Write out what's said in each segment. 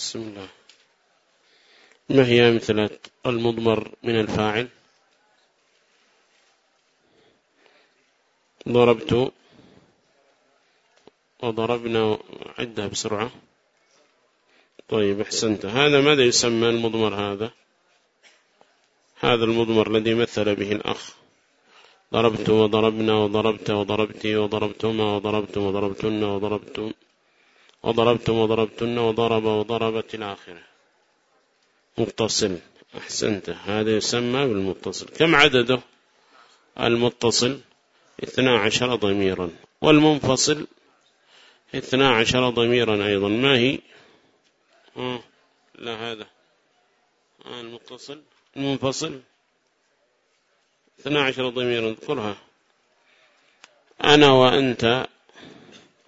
بسم الله. ما هي أمثلة المضمر من الفاعل؟ ضربت وضربنا عدها بسرعة. طيب أحسنت. هذا ماذا يسمى المضمر هذا؟ هذا المضمر الذي مثل به الأخ. ضربت وضربنا وضربت وضربتي وضربتما وضربتم وضربتن وضربتم. وضربتم وضربتن وضرب وضربت الآخرة متصل. أحسنت. هذا يسمى بالمتصل. كم عدده؟ المتصل اثنا عشر ضميرا. والمنفصل اثنا عشر ضميرا أيضا. ما هي؟ آه لا هذا. آه المتصل. المنفصل اثنا عشر ضميرا. اذكرها. أنا وأنت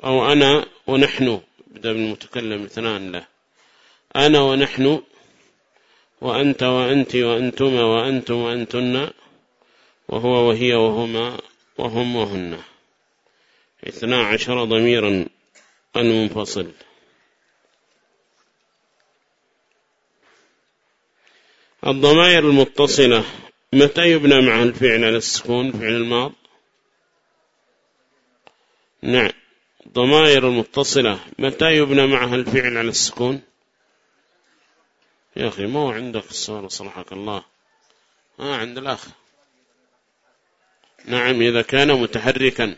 أو أنا ونحن. بدأ بالمتكلم اثنان له. أنا ونحن وأنت وأنت وأنتما وأنتم وأنتن وهو وهي وهما وهم وهن. اثنا عشر ضميرا المنفصل. الضمائر المتصلة متى يبنى معها الفعل على السكون فعل الماض؟ نعم. ضمائر المتصلة. متى يبنى معها الفعل على السكون؟ يا أخي ما هو عندك السؤال صلحك الله. ما عند الأخ. نعم إذا كان متحركا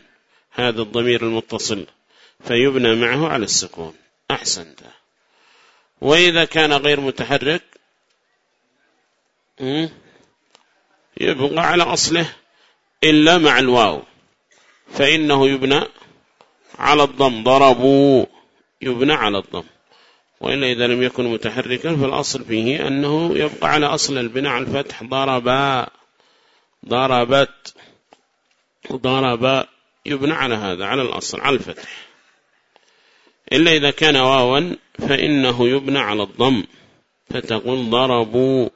هذا الضمير المتصل فيبنى معه على السكون. أحسنت. وإذا كان غير متحرك يبقى على أصله إلا مع الواو فإنه يبنى على الضم ضربوا يبنى على الضم. وإلا إذا لم يكن متحركا فالأصل فيه أنه يبقى على أصل البناء على الفتح. ضربا ضربت ضرب يبنى على هذا على الأصل على الفتح. إلا إذا كان واوا فإنه يبنى على الضم. فتقول ضربوا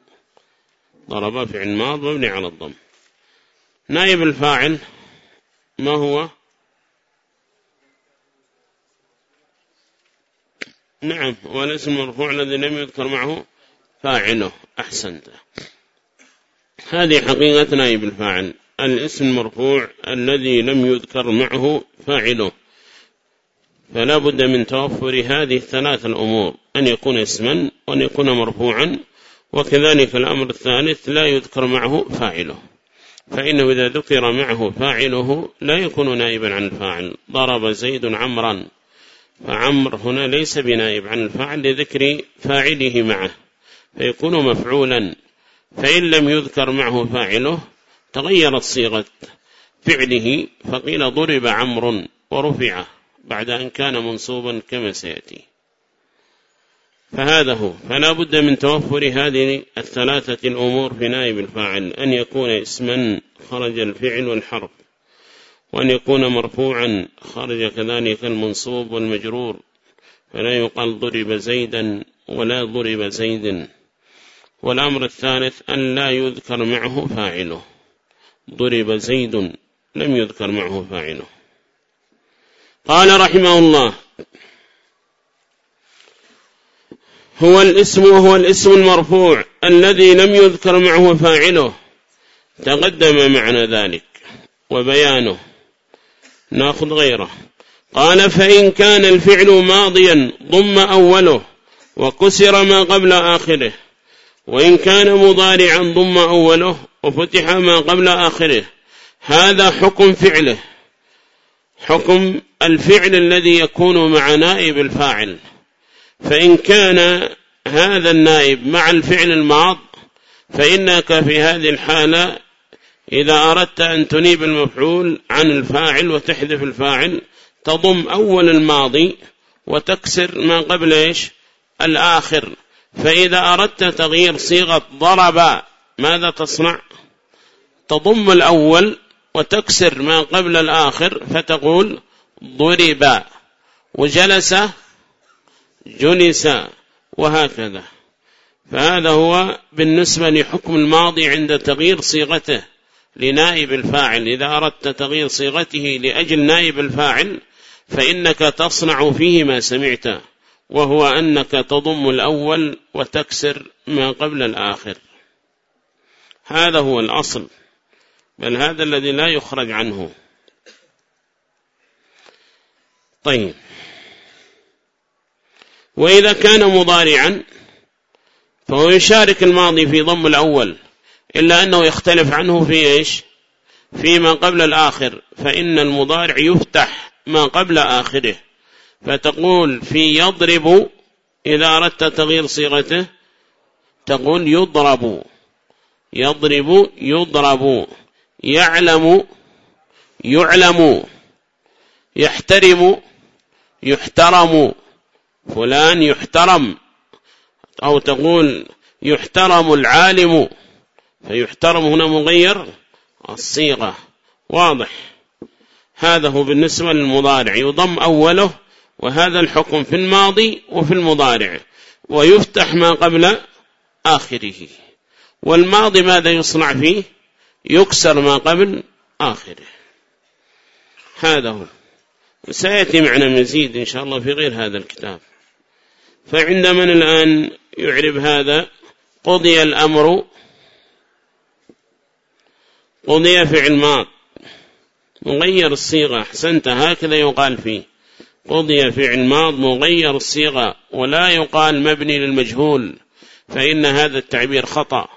ضرب فعل ماض مبني على الضم. نائب الفاعل ما هو؟ نعم والاسم المرفوع الذي لم يذكر معه فاعله أحسنت. هذه حقيقة نائب الفاعل الاسم المرفوع الذي لم يذكر معه فاعله. فلا بد من توفر هذه الثلاث الأمور أن يكون اسما وأن يكون مرفوعا وكذلك الأمر الثالث لا يذكر معه فاعله. فإنه إذا ذكر معه فاعله لا يكون نائبا عن الفاعل. ضرب زيد عمرا. فعمر هنا ليس بنائب عن الفاعل لذكر فاعله معه فيكون مفعولا فإن لم يذكر معه فاعله تغيرت صيغة فعله فقيل ضرب عمر ورفعه بعد أن كان منصوبا كما سيأتي. فهذا هو فلا بد من توفر هذه الثلاثة الأمور في نائب الفاعل أن يكون اسما خرج الفعل والحرف. وأن يكون مرفوعا خرج كذلك المنصوب والمجرور فلا يقال ضرب زيدا ولا ضرب زيد. والأمر الثالث أن لا يذكر معه فاعله. ضرب زيد لم يذكر معه فاعله. قال رحمه الله هو الاسم وهو الاسم المرفوع الذي لم يذكر معه فاعله. تقدم معنى ذلك وبيانه. ناخذ غيره. قال فإن كان الفعل ماضيا ضم أوله وكسر ما قبل آخره. وإن كان مضارعا ضم أوله وفتح ما قبل آخره. هذا حكم فعله. حكم الفعل الذي يكون مع نائب الفاعل. فإن كان هذا النائب مع الفعل الماض فإنك في هذه الحالة إذا أردت أن تنيب المفعول عن الفاعل وتحذف الفاعل تضم أول الماضي وتكسر ما قبل إيش؟ الآخر. فإذا أردت تغيير صيغة ضرب ماذا تصنع؟ تضم الأول وتكسر ما قبل الآخر فتقول ضرب. وجلس جلس وهكذا. فهذا هو بالنسبة لحكم الماضي عند تغيير صيغته. لنائب الفاعل. إذا أردت تغيير صيغته لأجل نائب الفاعل فإنك تصنع فيه ما سمعت وهو أنك تضم الأول وتكسر ما قبل الآخر. هذا هو الأصل بل هذا الذي لا يخرج عنه. طيب. وإذا كان مضارعا فهو يشارك الماضي في ضم الأول. إلا أنه يختلف عنه في إيش؟ فيما قبل الآخر. فإن المضارع يفتح ما قبل آخره. فتقول في يضرب إذا أردت تغيير صيغته تقول يضرب. يضرب يضرب. يعلم يعلم. يحترم يحترم. فلان يحترم. أو تقول يحترم العالم. فيحترم هنا مغير الصيغة. واضح. هذا هو بالنسبة للمضارع. يضم أوله وهذا الحكم في الماضي وفي المضارع. ويفتح ما قبل آخره. والماضي ماذا يصنع فيه؟ يكسر ما قبل آخره. هذا هو. سيأتي معنا مزيد إن شاء الله في غير هذا الكتاب. فعند من الآن يعرب هذا؟ قضي الأمر قضي فعل ماض مغير الصيغة. أحسنت. هكذا يقال فيه. قضي فعل ماض مغير الصيغة. ولا يقال مبني للمجهول. فإن هذا التعبير خطأ.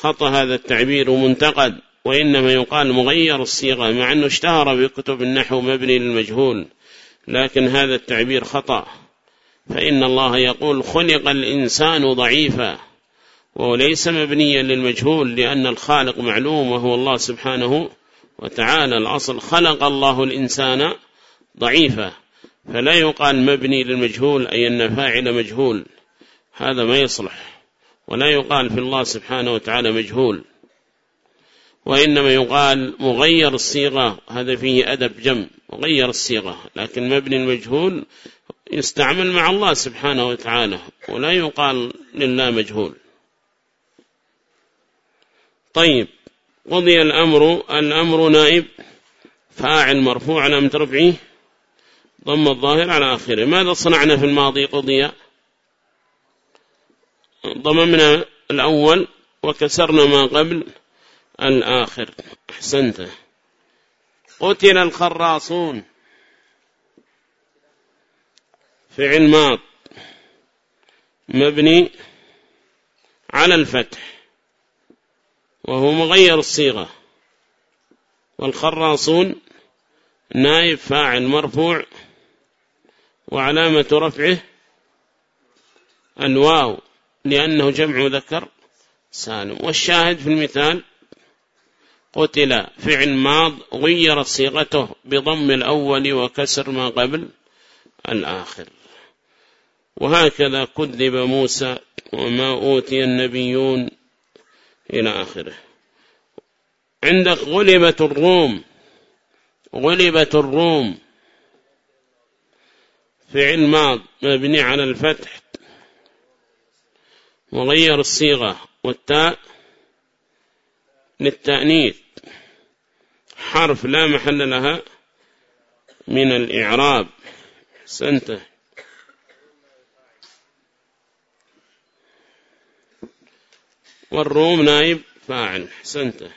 خطأ هذا التعبير ومنتقد. وإنما يقال مغير الصيغة. مع أنه اشتهر بكتب النحو مبني للمجهول. لكن هذا التعبير خطأ. فإن الله يقول خلق الإنسان ضعيفا. وهو ليس مبنيا للمجهول لأن الخالق معلوم وهو الله سبحانه وتعالى. الأصل خلق الله الإنسان ضعيفا فلا يقال مبني للمجهول أي أن فاعل مجهول. هذا ما يصلح ولا يقال في الله سبحانه وتعالى مجهول. وإنما يقال مغير الصيغة هذا فيه أدب جم مغير الصيغة. لكن مبني المجهول يستعمل مع الله سبحانه وتعالى ولا يقال لله مجهول. طيب قضي الأمر الأمر نائب فاعل مرفوع على مترفعه ضم الظاهر على آخره. ماذا صنعنا في الماضي قضي ضممنا الأول وكسرنا ما قبل الآخر. أحسنت. قتل الخراصون. فعل ماض. مبني على الفتح. وهو مغير الصيغة. والخراصون نائب فاعل مرفوع. وعلامة رفعه الواو لأنه جمع ذكر سالم. والشاهد في المثال قتل فعل ماض غير صيغته بضم الأول وكسر ما قبل الآخر. وهكذا كذب موسى وما أوتي النبيون إلى آخره. عندك غلبت الروم غلبت الروم. فعل ماض مبني على الفتح. وغير الصيغة والتاء للتأنيث. حرف لا محل لها من الإعراب. سنته والروم نائب فاعل حسنته.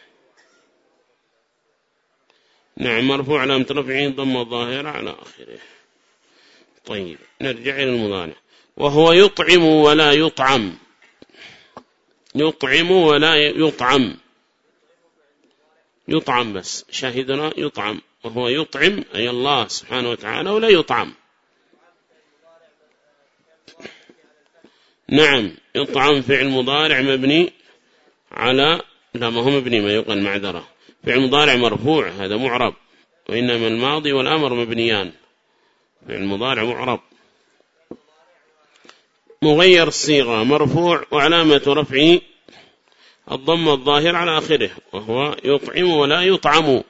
نعم مرفوع علامة رفعين ضم الظاهرة على آخره. طيب نرجع إلى المضارع. وهو يطعم ولا يطعم. يطعم ولا يطعم. يطعم بس. شاهدنا يطعم. وهو يطعم أي الله سبحانه وتعالى ولا يطعم. نعم يطعم فعل مضارع مبني على لا ما هو مبني ما يقال معذرة فعل مضارع مرفوع هذا معرب. وإنما الماضي والأمر مبنيان. فعل مضارع معرب. مغير الصيغة مرفوع وعلامة رفعه الضم الظاهر على آخره وهو يطعم ولا يطعم.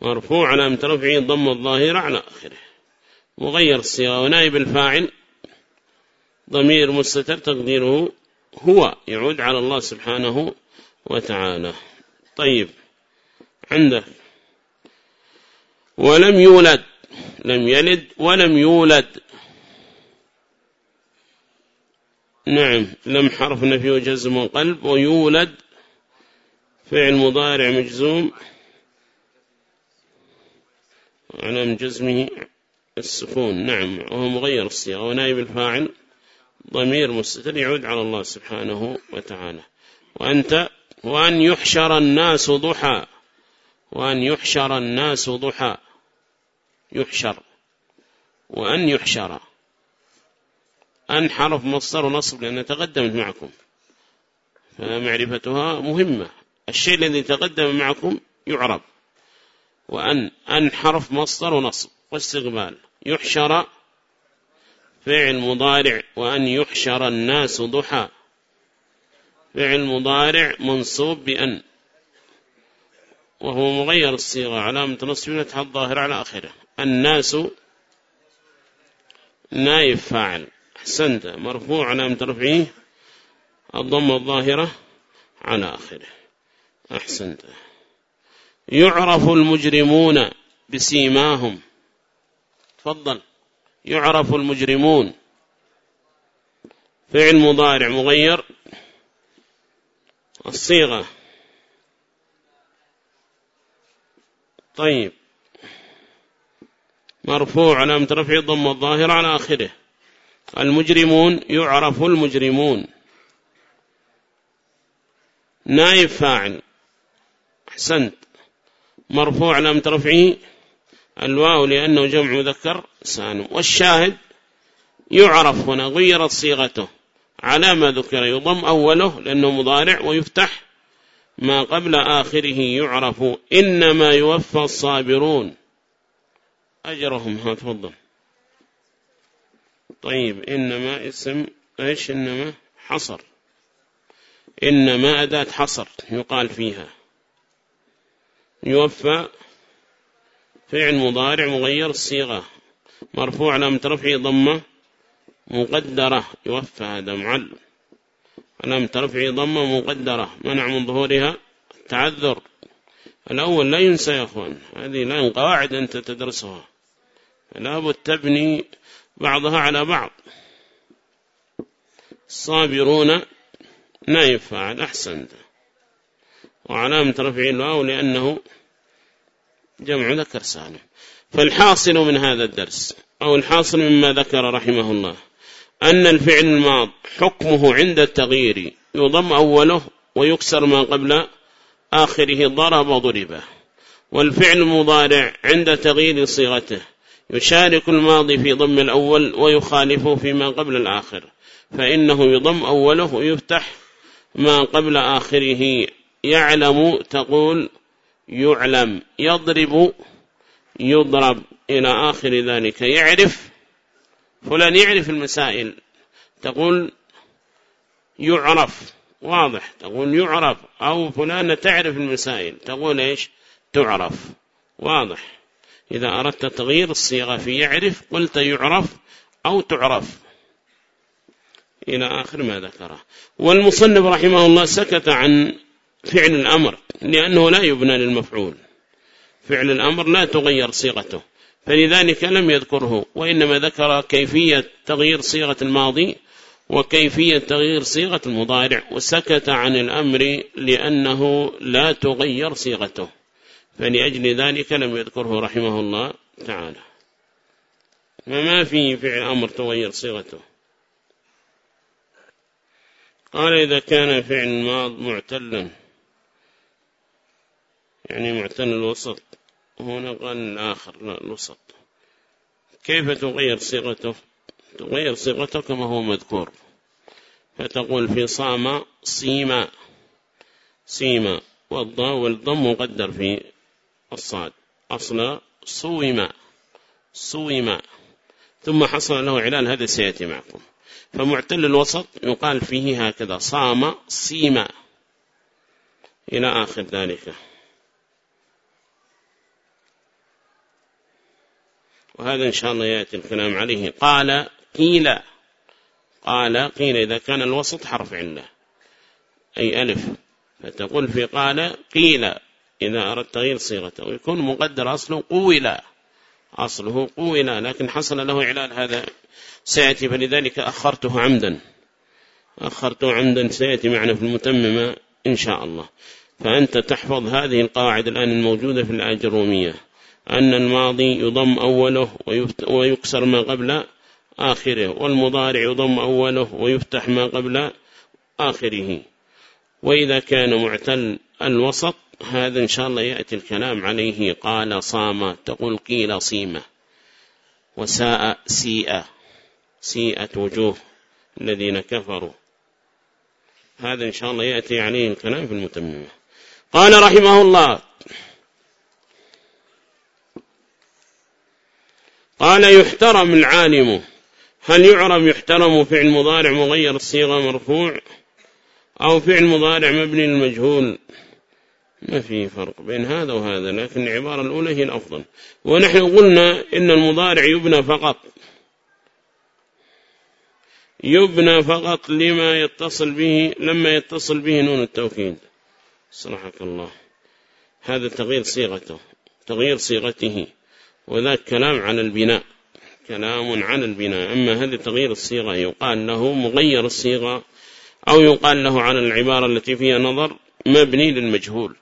مرفوع علامة رفعه الضم الظاهر على آخره. مغير الصيغة ونائب الفاعل ضمير مستتر تقديره هو يعود على الله سبحانه وتعالى. طيب عندك ولم يولد لم يلد ولم يولد. نعم لم حرف نفي وجزم وقلب ويولد فعل مضارع مجزوم على جزمه السكون نعم وهو مغير الصيغة ونائب الفاعل. ضمير مستتر يعود على الله سبحانه وتعالى. وأنت وأن يحشر الناس ضحى. وأن يحشر الناس ضحى. يحشر. وأن يحشر. أن حرف مصدر ونصب لأنها تقدمت معكم. فمعرفتها مهمة. الشيء الذي تقدم معكم يعرب. وأن أن حرف مصدر ونصب. واستقبال. يحشر فعل مضارع وأن يحشر الناس ضحى. فعل مضارع منصوب بأن. وهو مغير الصيغة علامة نصب الظاهر على آخره. الناس نائب فاعل. أحسنت. مرفوع علامة رفعه الضم الظاهرة على آخره. أحسنت. يعرف المجرمون بسيماهم. تفضل. يعرف المجرمون. فعل مضارع مغير. الصيغة. طيب. مرفوع علامة رفع الضم الظاهر على آخره. المجرمون يعرف المجرمون. نائب فاعل. أحسنت. مرفوع لم ترفعه. الواو لأنه جمع مذكر سالم والشاهد يعرف هنا غيرت صيغته على ما ذكر. يضم أوله لأنه مضارع ويفتح ما قبل آخره يعرف. إنما يوفى الصابرون. أجرهم. ها تفضل. طيب إنما اسم إيش؟ إنما حصر. إنما أداة حصر يقال فيها. يوفى فعل مضارع مغير الصيغة. مرفوع لم ترفع ضمة مقدرة. يوفى هذا معلم لم ترفع ضمة مقدرة. منع من ظهورها تعذر الأول لا ينسى يا أخوان. هذه الآن قواعد أنت تدرسها. لابد تبني بعضها على بعض. الصابرون نائب فاعل أحسنت. وعلامة رفع الواو لأنه جمع ذكر سالم. فالحاصل من هذا الدرس أو الحاصل مما ذكر رحمه الله أن الفعل الماض حكمه عند التغيير يضم أوله ويكسر ما قبل آخره ضرب ضربه والفعل المضارع عند تغيير صيغته يشارك الماضي في ضم الأول ويخالفه فيما قبل الآخر. فإنه يضم أوله ويفتح ما قبل آخره. يعلم تقول يعلم يضرب يضرب إلى آخر ذلك. يعرف فلان يعرف المسائل. تقول يعرف واضح. تقول يعرف. أو فلانة تعرف المسائل. تقول إيش؟ تعرف. واضح. إذا أردت تغيير الصيغة في يعرف قلت يعرف أو تعرف. إلى آخر ما ذكره. والمصنف رحمه الله سكت عن فعل الأمر. لأنه لا يبنى للمفعول. فعل الأمر لا تغير صيغته. فلذلك لم يذكره وإنما ذكر كيفية تغيير صيغة الماضي وكيفية تغيير صيغة المضارع وسكت عن الأمر لأنه لا تغير صيغته. فلأجل ذلك لم يذكره رحمه الله تعالى. وما فيه فعل أمر تغير صيغته؟ قال إذا كان فعل ماض معتلا. يعني معتل الوسط. هنا قال الآخر لا الوسط. كيف تغير صيغته؟ تغير صيغته كما هو مذكور. فتقول في صام صيما. صيما والضم مقدر في الصاد. أصل صوما صوما ثم حصل له علال هذا سيأتي معكم. فمعتل الوسط يقال فيه هكذا صام صيما. إلى آخر ذلك. وهذا إن شاء الله يأتي الكلام عليه. قال قيل قال قيل إذا كان الوسط حرف علة أي ألف. فتقول في قال قيل. إذا أردت تغيير صيغته. ويكون مقدر أصله قولا أصله قولا لكن حصل له إعلان هذا سيأتي. فلذلك أخرته عمدا. أخرته عمدا سيأتي معنا في المتممة إن شاء الله. فأنت تحفظ هذه القواعد الآن الموجودة في الآجرومية أن الماضي يضم أوله ويكسر ما قبل آخره والمضارع يضم أوله ويفتح ما قبل آخره. وإذا كان معتل الوسط هذا إن شاء الله يأتي الكلام عليه. قال صام تقول قيل صيمة وساء سيئة. سيئة وجوه الذين كفروا. هذا إن شاء الله يأتي عليه الكلام في المتممة قال رحمه الله قال يحترم العالم. هل يعرب يحترم فعل مضارع مغير الصيغة مرفوع أو فعل مضارع مبني للمجهول ما في فرق بين هذا وهذا لكن العبارة الأولى هي الأفضل. ونحن قلنا إن المضارع يبنى فقط. يبنى فقط لما يتصل به لما يتصل به نون التوكيد. صرحك الله. هذا تغيير صيغته تغيير صيغته. وذاك كلام عن البناء كلام عن البناء. أما هذا تغيير الصيغة يقال له مغير الصيغة أو يقال له عن العبارة التي فيها نظر مبني للمجهول.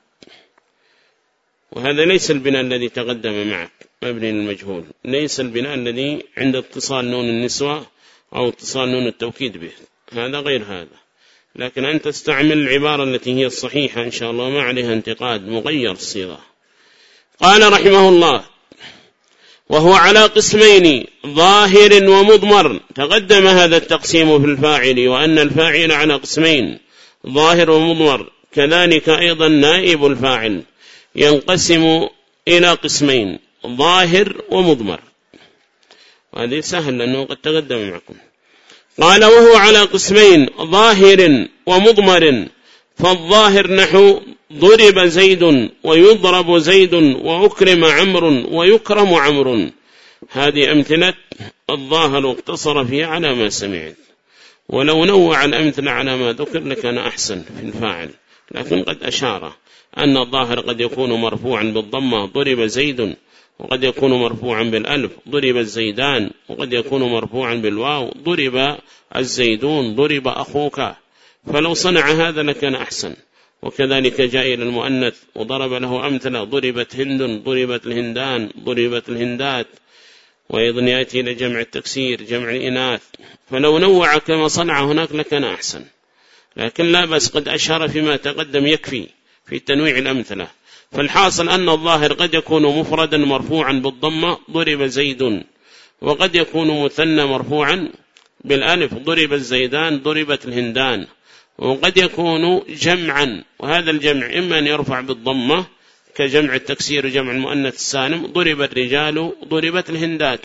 وهذا ليس البناء الذي تقدم معك مبني للمجهول. ليس البناء الذي عند اتصال نون النسوة أو اتصال نون التوكيد به. هذا غير هذا. لكن أن تستعمل العبارة التي هي الصحيحة إن شاء الله ما عليها انتقاد مغير الصيغة. قال رحمه الله وهو على قسمين ظاهر ومضمر. تقدم هذا التقسيم في الفاعل وأن الفاعل على قسمين ظاهر ومضمر. كذلك أيضا نائب الفاعل ينقسم إلى قسمين ظاهر ومضمر. وهذه سهل لأنه قد تقدم معكم. قال وهو على قسمين ظاهر ومضمر. فالظاهر نحو ضرب زيد ويضرب زيد وأكرم عمر ويكرم عمر هذه أمثلة الظاهر اقتصر فيها على ما سمعت. ولو نوع الأمثلة على ما ذكر لكان أحسن في الفاعل. لكن قد أشار أن الظاهر قد يكون مرفوعا بالضمة ضرب زيد وقد يكون مرفوعا بالألف ضرب الزيدان وقد يكون مرفوعا بالواو ضرب الزيدون ضرب أخوك. فلو صنع هذا لكان أحسن. وكذلك جاء إلى المؤنث وضرب له أمثلة. ضربت هند ضربت الهندان ضربت الهندات. وأيضا يأتي إلى جمع التكسير جمع الإناث. فلو نوع كما صنع هناك لكان أحسن. لكن لا بس قد أشار فيما تقدم يكفي في تنويع الأمثلة. فالحاصل أن الظاهر قد يكون مفردا مرفوعا بالضمة ضرب زيد. وقد يكون مثنى مرفوعا بالألف ضرب الزيدان ضربت الهندان. وقد يكون جمعا وهذا الجمع إما أن يرفع بالضمة كجمع التكسير وجمع المؤنث السالم ضرب الرجال ضربت الهندات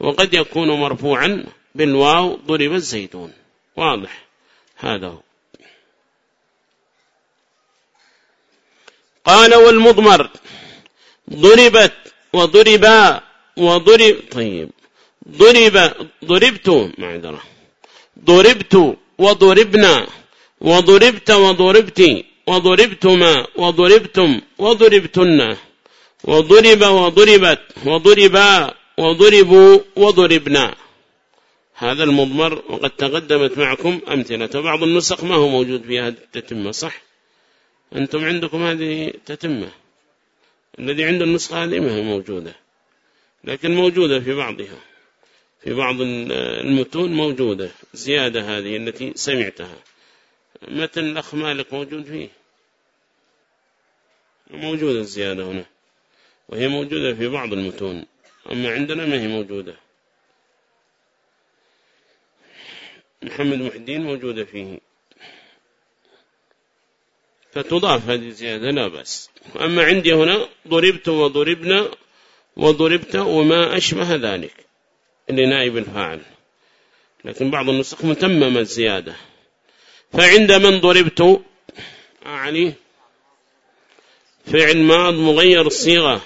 وقد يكون مرفوعا بالواو ضرب الزيتون. واضح؟ هذا هو. قال والمضمر ضربت وضربا وضرب طيب. ضرب ضربت معذرة ضربت وضربنا. وضربت وضربت وضربتما وضربتم وضربتن. وضرب وضربت وضربا وضربوا وضربنا. هذا المضمر وقد تقدمت معكم أمثلة. بعض النسخ ما هو موجود فيها التتمة صح؟ أنتم عندكم هذه تتمة الذي عنده النسخة هذه ما هي موجودة. لكن موجودة في بعضها. في بعض المتون موجودة. زيادة هذه التي سمعتها. متن الأخ مالك موجود فيه. موجودة الزيادة هنا. وهي موجودة في بعض المتون. أما عندنا ما هي موجودة؟ محمد محدين موجودة فيه. فتضاف هذه الزيادة لا بس أما عندي هنا ضربت وضربنا وضربت وما أشبه ذلك لنائب الفاعل. لكن بعض النسخ متمم الزيادة. فعند من ضربت؟ أعني. فعل ماض مغير الصيغة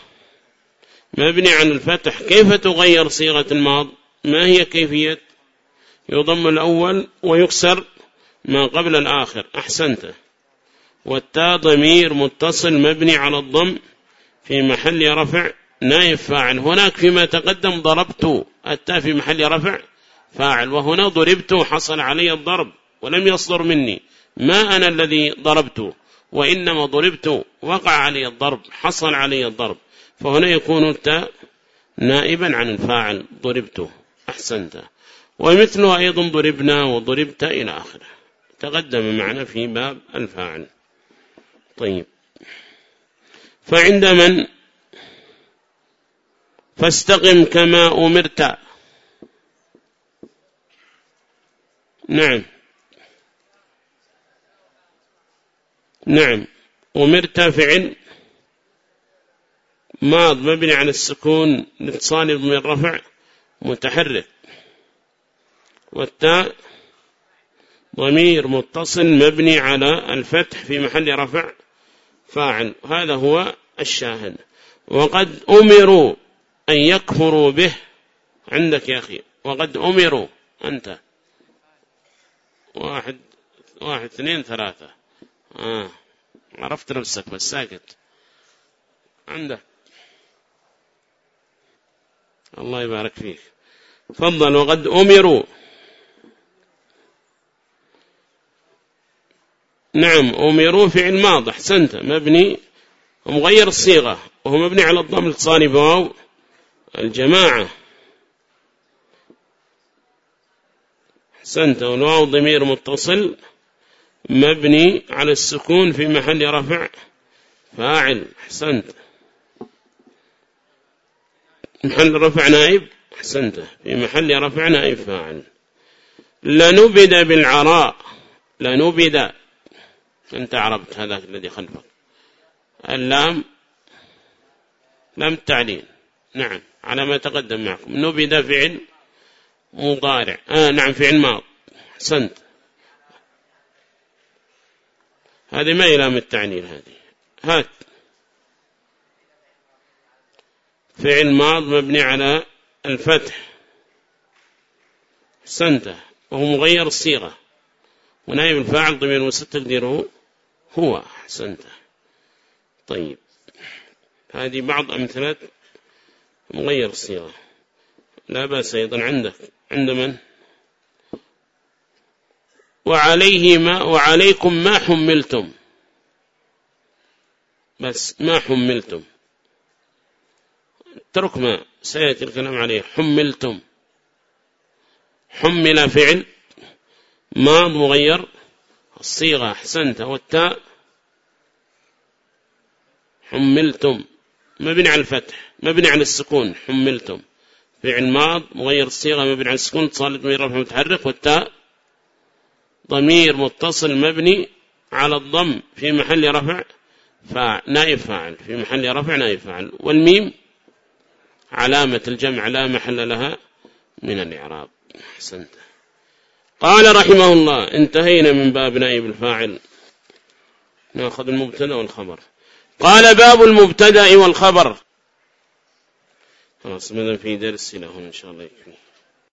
مبني عن الفتح. كيف تغير صيغة الماض؟ ما هي كيفية؟ يضم الأول ويكسر ما قبل الآخر. أحسنت. والتاء ضمير متصل مبني على الضم في محل رفع نائب فاعل. هناك فيما تقدم ضربت التاء في محل رفع فاعل. وهنا ضربت حصل علي الضرب. ولم يصدر مني. ما أنا الذي ضربته وإنما ضربت وقع علي الضرب حصل علي الضرب. فهنا يكون التاء نائبا عن الفاعل ضربته أحسنت. ومثله أيضا ضربنا وضربت إلى آخره. تقدم معنا في باب الفاعل. طيب. فعند من؟ فاستقم كما أمرت. نعم. نعم. أمرت فعل ماض مبني على السكون لاتصال من الرفع متحرك. والتاء ضمير متصل مبني على الفتح في محل رفع فاعل. هذا هو الشاهد. وقد أمروا أن يكفروا به. عندك يا أخي. وقد أمروا أنت. واحد واحد اثنين ثلاثة. آه. عرفت نفسك بس ساكت. عندك. الله يبارك فيك. فضل وقد أمروا. نعم أمروا فعل ماض أحسنت. مبني ومغير الصيغة وهو مبني على الضم الاتصالي بواو الجماعة. أحسنت والواو ضمير متصل. مبني على السكون في محل رفع فاعل. أحسنت. محل رفع نائب؟ أحسنت. في محل رفع نائب فاعل. لنبد بالعراء. لنبد. أنت عربت هذا الذي خلفك. اللام. لام التعليل. نعم. على ما تقدم معكم. نبد فعل مضارع. آه نعم فعل ماض. حسنت هذه ما إلام التعنيل هذه. هات. فعل ماض مبني على الفتح. حسنته وهو مغير الصيغة. ونائب الفاعل ضمير وست تقديره هو. حسنته طيب. هذه بعض أمثلة مغير الصيغة. لا بأس أيضا. عندك. عند من؟ وعليه ما وعليكم ما حملتم. بس ما حملتم. ترك ما سيأتي الكلام عليه. حملتم. حمل فعل. ما مغير. الصيغة أحسنت. والتاء. حملتم. مبني على الفتح. مبني على السكون. حملتم. فعل ماض. مغير الصيغة. مبني على السكون. اتصال ضمير رفع متحرك. والتاء. ضمير متصل مبني على الضم في محل رفع فنائب فاعل في محل رفع نائب فاعل. والميم علامة الجمع لا محل لها من الإعراب. أحسنت. قال رحمه الله انتهينا من باب نائب الفاعل. ناخذ المبتدا والخبر. قال باب المبتدا والخبر. خلاص ماذا في درس له إن شاء الله يكفي